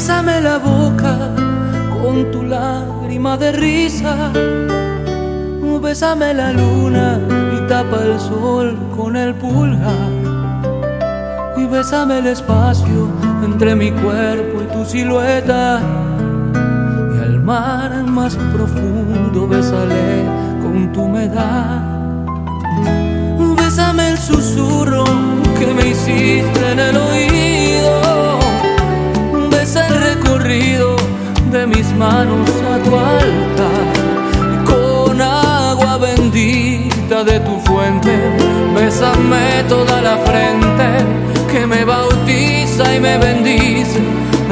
Bésame la boca con tu lágrima de risa. Bésame la luna y tapa el sol con el pulgar. Y bésame el espacio entre mi cuerpo y tu silueta. Y al mar más profundo besaré con tu humedad. Bésame el susurro que me hiciste en el oído de mis manos a tu altar. Con agua bendita de tu fuente, bésame toda la frente que me bautiza y me bendice.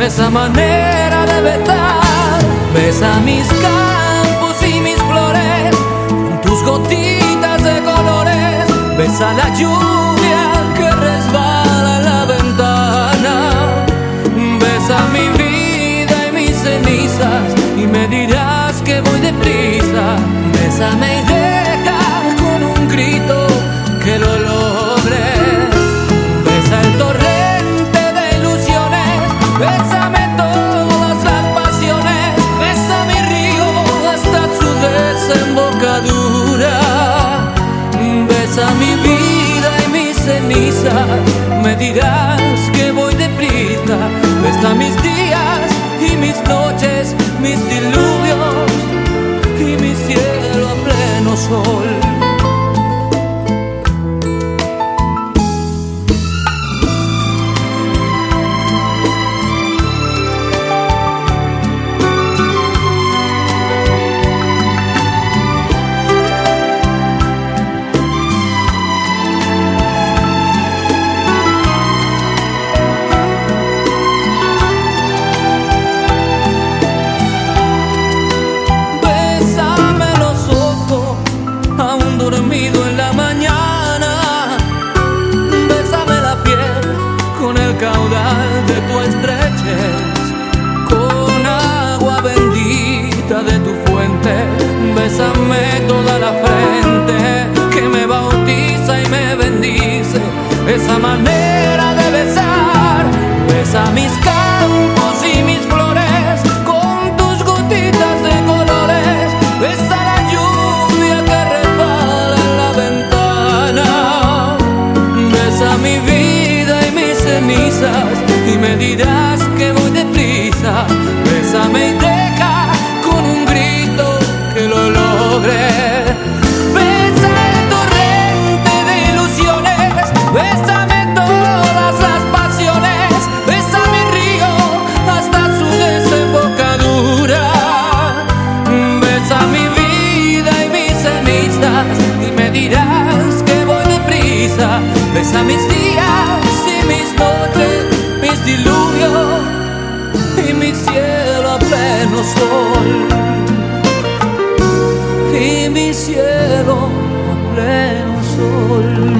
Esa manera de besar, besa mis campos y mis flores, con tus gotitas de colores, besa la lluvia bésame y deja con un grito que lo logre. Besa el torrente de ilusiones, bésame todas las pasiones, besa mi río hasta su desembocadura, besa mi vida y mis cenizas, me dirás que voy deprisa, besa mis días y mis noches, mis diluvios sol. Dormido en la mañana. Dirás que voy deprisa. Besa mis días y mis noches, mis diluvios y mi cielo a pleno sol. Y mi cielo a pleno sol.